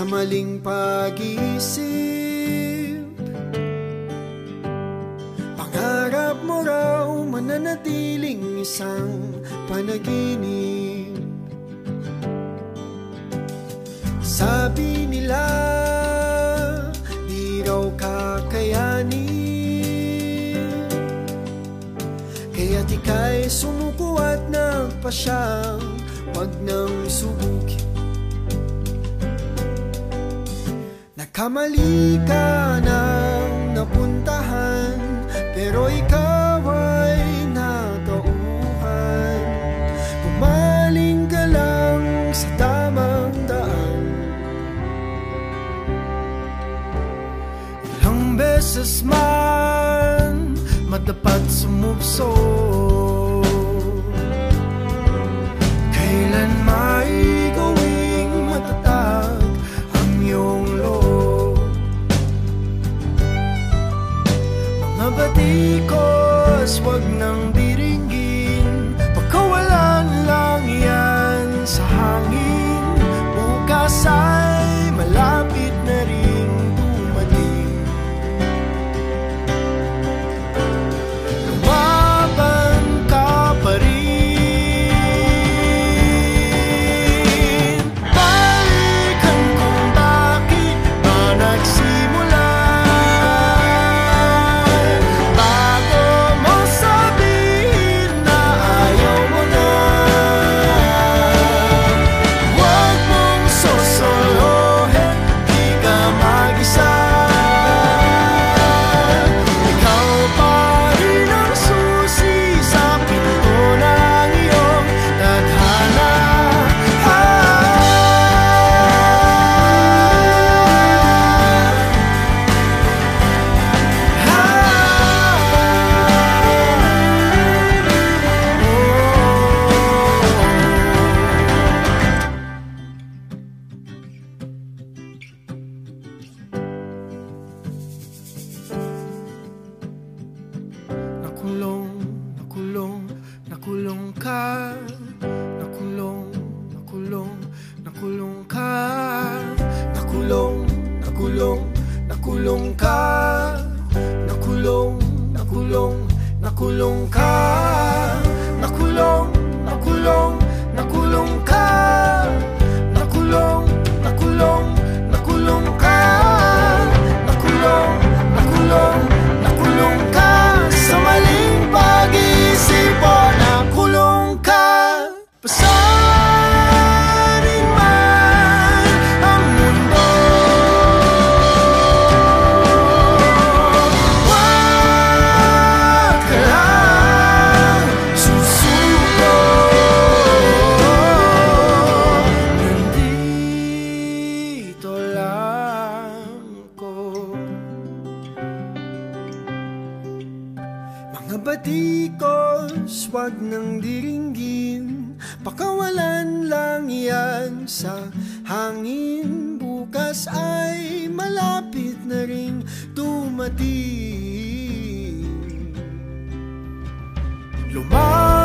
maling pag-iisip. Pangarap mo raw mananatiling isang panaginip. Sabi nila di raw kakayanin. Kaya't ika'y sumuko at nagpasyang Wag nang subukin Nagkamali ka ng napuntahan Pero ikaw ay natauhan Pumaling ka lang sa tamang daan. Ilang beses man wag nang diringgin. Pagkawalan lang yan sa hangin nakulong, ka. Nakulong, nakulong, nakulong ka Mga batikos, wag nang diringgin. Pakawalan lang yan sa hangin. Bukas ay malapit na rin dumating. Lumaban